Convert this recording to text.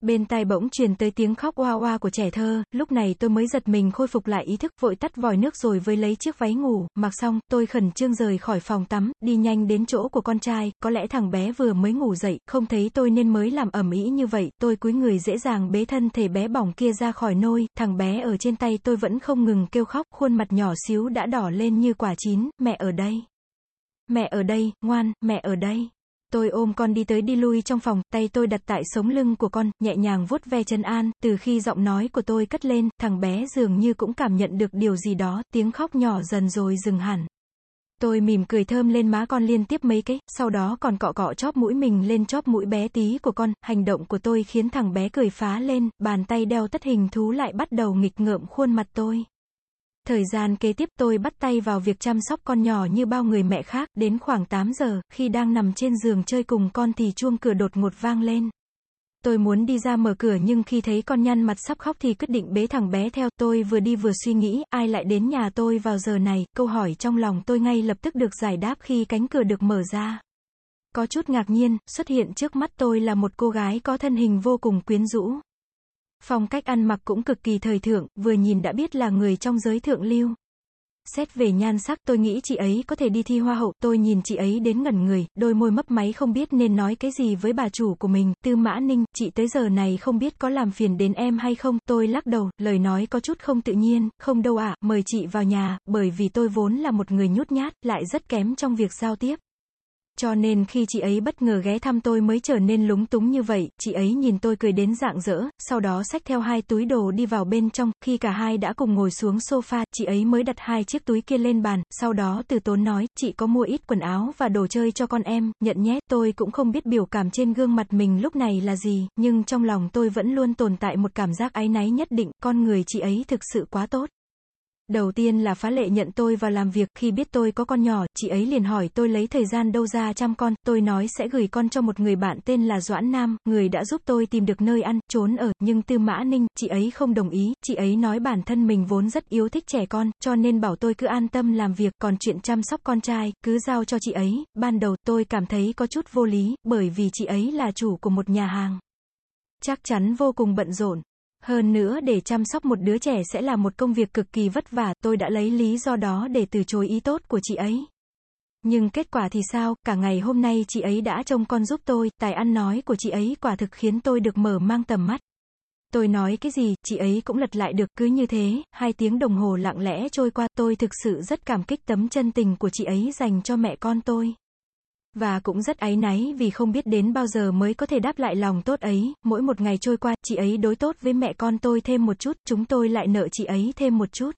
Bên tai bỗng truyền tới tiếng khóc oa oa của trẻ thơ, lúc này tôi mới giật mình khôi phục lại ý thức, vội tắt vòi nước rồi với lấy chiếc váy ngủ, mặc xong, tôi khẩn trương rời khỏi phòng tắm, đi nhanh đến chỗ của con trai, có lẽ thằng bé vừa mới ngủ dậy, không thấy tôi nên mới làm ẩm ý như vậy, tôi cúi người dễ dàng bế thân thể bé bỏng kia ra khỏi nôi, thằng bé ở trên tay tôi vẫn không ngừng kêu khóc, khuôn mặt nhỏ xíu đã đỏ lên như quả chín, mẹ ở đây. Mẹ ở đây, ngoan, mẹ ở đây. Tôi ôm con đi tới đi lui trong phòng, tay tôi đặt tại sống lưng của con, nhẹ nhàng vuốt ve chân an, từ khi giọng nói của tôi cất lên, thằng bé dường như cũng cảm nhận được điều gì đó, tiếng khóc nhỏ dần rồi dừng hẳn. Tôi mỉm cười thơm lên má con liên tiếp mấy cái, sau đó còn cọ cọ chóp mũi mình lên chóp mũi bé tí của con, hành động của tôi khiến thằng bé cười phá lên, bàn tay đeo tất hình thú lại bắt đầu nghịch ngợm khuôn mặt tôi. Thời gian kế tiếp tôi bắt tay vào việc chăm sóc con nhỏ như bao người mẹ khác, đến khoảng 8 giờ, khi đang nằm trên giường chơi cùng con thì chuông cửa đột ngột vang lên. Tôi muốn đi ra mở cửa nhưng khi thấy con nhăn mặt sắp khóc thì quyết định bế thằng bé theo, tôi vừa đi vừa suy nghĩ, ai lại đến nhà tôi vào giờ này, câu hỏi trong lòng tôi ngay lập tức được giải đáp khi cánh cửa được mở ra. Có chút ngạc nhiên, xuất hiện trước mắt tôi là một cô gái có thân hình vô cùng quyến rũ. Phong cách ăn mặc cũng cực kỳ thời thượng, vừa nhìn đã biết là người trong giới thượng lưu. Xét về nhan sắc tôi nghĩ chị ấy có thể đi thi hoa hậu, tôi nhìn chị ấy đến ngẩn người, đôi môi mấp máy không biết nên nói cái gì với bà chủ của mình, tư mã ninh, chị tới giờ này không biết có làm phiền đến em hay không, tôi lắc đầu, lời nói có chút không tự nhiên, không đâu ạ, mời chị vào nhà, bởi vì tôi vốn là một người nhút nhát, lại rất kém trong việc giao tiếp. Cho nên khi chị ấy bất ngờ ghé thăm tôi mới trở nên lúng túng như vậy, chị ấy nhìn tôi cười đến rạng rỡ, sau đó xách theo hai túi đồ đi vào bên trong, khi cả hai đã cùng ngồi xuống sofa, chị ấy mới đặt hai chiếc túi kia lên bàn, sau đó từ tốn nói, chị có mua ít quần áo và đồ chơi cho con em, nhận nhé, tôi cũng không biết biểu cảm trên gương mặt mình lúc này là gì, nhưng trong lòng tôi vẫn luôn tồn tại một cảm giác áy náy nhất định, con người chị ấy thực sự quá tốt. Đầu tiên là phá lệ nhận tôi vào làm việc, khi biết tôi có con nhỏ, chị ấy liền hỏi tôi lấy thời gian đâu ra chăm con, tôi nói sẽ gửi con cho một người bạn tên là Doãn Nam, người đã giúp tôi tìm được nơi ăn, trốn ở, nhưng Tư Mã Ninh, chị ấy không đồng ý, chị ấy nói bản thân mình vốn rất yếu thích trẻ con, cho nên bảo tôi cứ an tâm làm việc, còn chuyện chăm sóc con trai, cứ giao cho chị ấy, ban đầu tôi cảm thấy có chút vô lý, bởi vì chị ấy là chủ của một nhà hàng. Chắc chắn vô cùng bận rộn. Hơn nữa để chăm sóc một đứa trẻ sẽ là một công việc cực kỳ vất vả, tôi đã lấy lý do đó để từ chối ý tốt của chị ấy. Nhưng kết quả thì sao, cả ngày hôm nay chị ấy đã trông con giúp tôi, tài ăn nói của chị ấy quả thực khiến tôi được mở mang tầm mắt. Tôi nói cái gì, chị ấy cũng lật lại được, cứ như thế, hai tiếng đồng hồ lặng lẽ trôi qua, tôi thực sự rất cảm kích tấm chân tình của chị ấy dành cho mẹ con tôi. Và cũng rất áy náy vì không biết đến bao giờ mới có thể đáp lại lòng tốt ấy, mỗi một ngày trôi qua, chị ấy đối tốt với mẹ con tôi thêm một chút, chúng tôi lại nợ chị ấy thêm một chút.